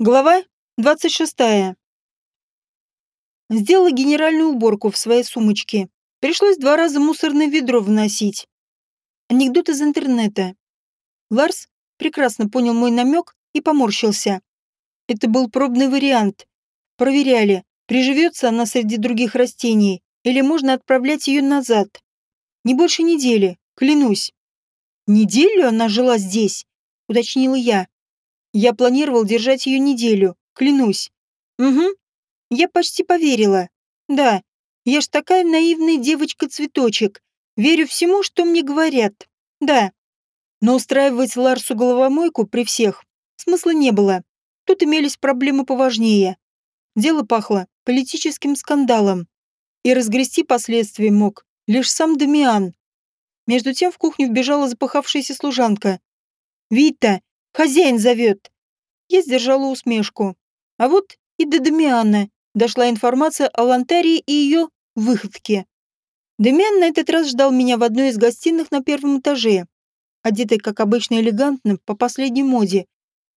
Глава 26. Сделала генеральную уборку в своей сумочке. Пришлось два раза мусорное ведро вносить. Анекдот из интернета. Ларс прекрасно понял мой намек и поморщился. Это был пробный вариант. Проверяли, приживется она среди других растений или можно отправлять ее назад. Не больше недели, клянусь. Неделю она жила здесь, уточнила я. Я планировал держать ее неделю, клянусь. Угу. Я почти поверила. Да, я ж такая наивная девочка-цветочек. Верю всему, что мне говорят. Да. Но устраивать Ларсу головомойку при всех смысла не было. Тут имелись проблемы поважнее. Дело пахло политическим скандалом. И разгрести последствия мог лишь сам Дамиан. Между тем в кухню вбежала запыхавшаяся служанка. «Вита, Хозяин зовет. Я сдержала усмешку. А вот и до Дамиана дошла информация о Лантарии и ее выходке. Дамиан на этот раз ждал меня в одной из гостиных на первом этаже, одетый, как обычно, элегантно, по последней моде,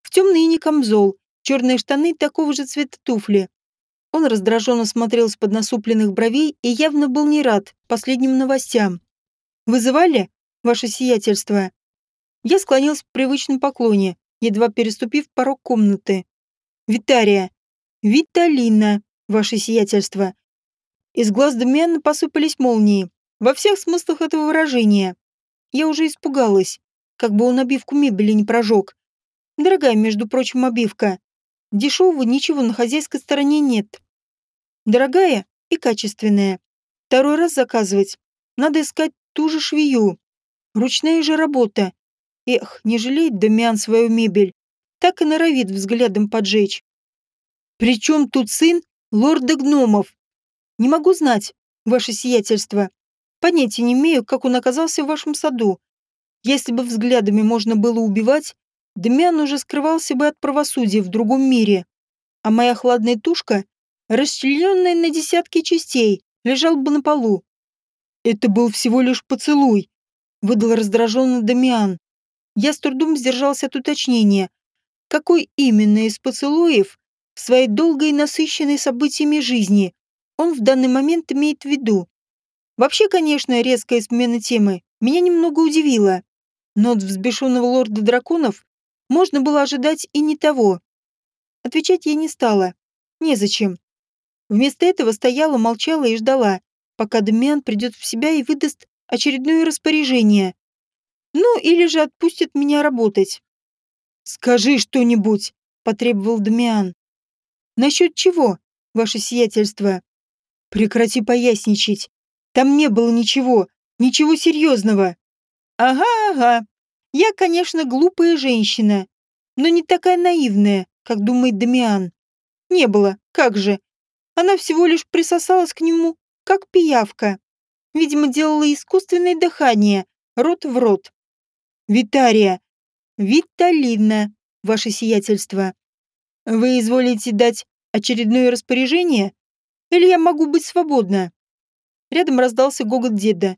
в темный ини камзол, черные штаны такого же цвета туфли. Он раздраженно смотрел с-под насупленных бровей и явно был не рад последним новостям. «Вызывали, ваше сиятельство?» Я склонился в привычном поклоне, едва переступив порог комнаты. «Витария! Виталина, ваше сиятельство!» Из глаз Дамиана посыпались молнии, во всех смыслах этого выражения. Я уже испугалась, как бы он обивку мебели не прожег. Дорогая, между прочим, обивка. Дешевого ничего на хозяйской стороне нет. Дорогая и качественная. Второй раз заказывать. Надо искать ту же швею. Ручная же работа. Эх, не жалеет Дамиан свою мебель. Так и норовит взглядом поджечь. Причем тут сын лорда гномов? Не могу знать, ваше сиятельство. Понятия не имею, как он оказался в вашем саду. Если бы взглядами можно было убивать, Дамиан уже скрывался бы от правосудия в другом мире. А моя хладная тушка, расчлененная на десятки частей, лежал бы на полу. Это был всего лишь поцелуй, выдал раздраженный Дамиан. Я с трудом сдержался от уточнения, какой именно из поцелуев в своей долгой насыщенной событиями жизни он в данный момент имеет в виду. Вообще, конечно, резкая смена темы меня немного удивила, но от взбешенного лорда драконов можно было ожидать и не того. Отвечать я не стала. Незачем. Вместо этого стояла, молчала и ждала, пока Демиан придет в себя и выдаст очередное распоряжение. Ну, или же отпустят меня работать. «Скажи что-нибудь», — потребовал Дамиан. «Насчет чего, ваше сиятельство?» «Прекрати поясничать. Там не было ничего, ничего серьезного». «Ага, ага. Я, конечно, глупая женщина, но не такая наивная, как думает Дамиан. Не было, как же. Она всего лишь присосалась к нему, как пиявка. Видимо, делала искусственное дыхание, рот в рот. Витария. Виталина, ваше сиятельство. Вы изволите дать очередное распоряжение? Или я могу быть свободна? Рядом раздался гогот деда.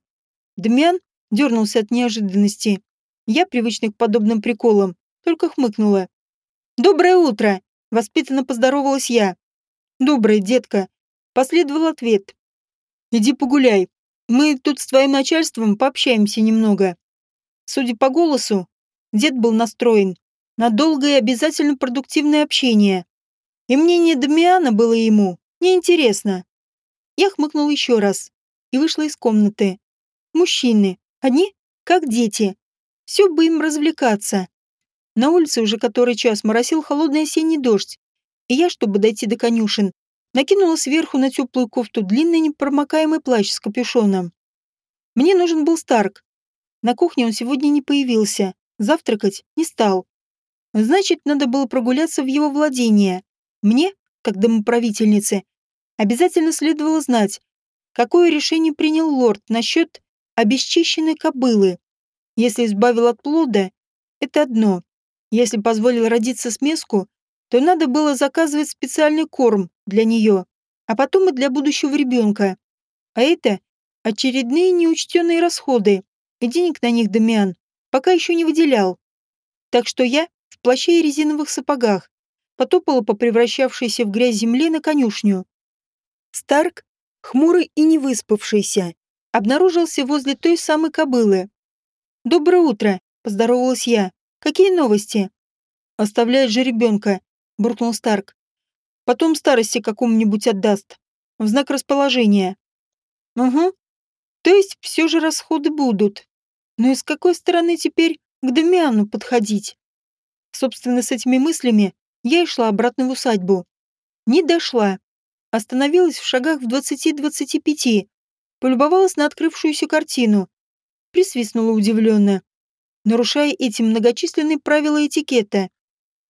Дмян дернулся от неожиданности. Я, привычный к подобным приколам, только хмыкнула. «Доброе утро!» — воспитанно поздоровалась я. «Доброе, детка!» — последовал ответ. «Иди погуляй. Мы тут с твоим начальством пообщаемся немного». Судя по голосу, дед был настроен на долгое и обязательно продуктивное общение. И мнение Дамиана было ему неинтересно. Я хмыкнул еще раз и вышла из комнаты. Мужчины, они как дети. Все бы им развлекаться. На улице уже который час моросил холодный осенний дождь, и я, чтобы дойти до конюшен, накинула сверху на теплую кофту длинный непромокаемый плащ с капюшоном. Мне нужен был Старк, на кухне он сегодня не появился, завтракать не стал. Значит, надо было прогуляться в его владение. Мне, как домоправительнице, обязательно следовало знать, какое решение принял лорд насчет обесчищенной кобылы. Если избавил от плода, это одно. Если позволил родиться смеску, то надо было заказывать специальный корм для нее, а потом и для будущего ребенка. А это очередные неучтенные расходы и денег на них Дамиан пока еще не выделял. Так что я в плаще и резиновых сапогах, потопала по превращавшейся в грязь земле на конюшню. Старк, хмурый и невыспавшийся, обнаружился возле той самой кобылы. «Доброе утро», — поздоровалась я. «Какие новости?» «Оставляет же ребенка», — буркнул Старк. «Потом старости какому-нибудь отдаст. В знак расположения». «Угу. То есть все же расходы будут. Но и с какой стороны теперь к Дамиану подходить?» Собственно, с этими мыслями я и шла обратно в усадьбу. Не дошла. Остановилась в шагах в двадцати-двадцати пяти. Полюбовалась на открывшуюся картину. Присвистнула удивленно. Нарушая этим многочисленные правила этикета.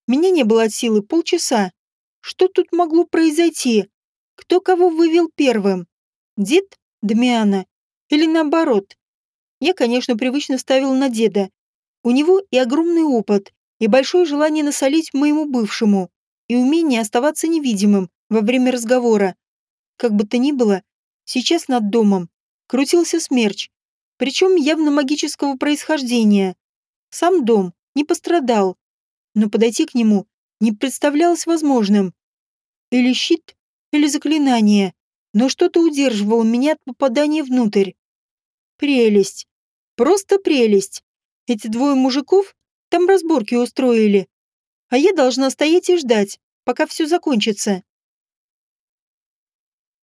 Меня не было от силы полчаса. Что тут могло произойти? Кто кого вывел первым? Дед? Дамиана? Или наоборот? Я, конечно, привычно ставил на деда. У него и огромный опыт, и большое желание насолить моему бывшему, и умение оставаться невидимым во время разговора. Как бы то ни было, сейчас над домом крутился смерч, причем явно магического происхождения. Сам дом не пострадал, но подойти к нему не представлялось возможным. Или щит, или заклинание, но что-то удерживало меня от попадания внутрь. Прелесть. Просто прелесть. Эти двое мужиков там разборки устроили. А я должна стоять и ждать, пока все закончится.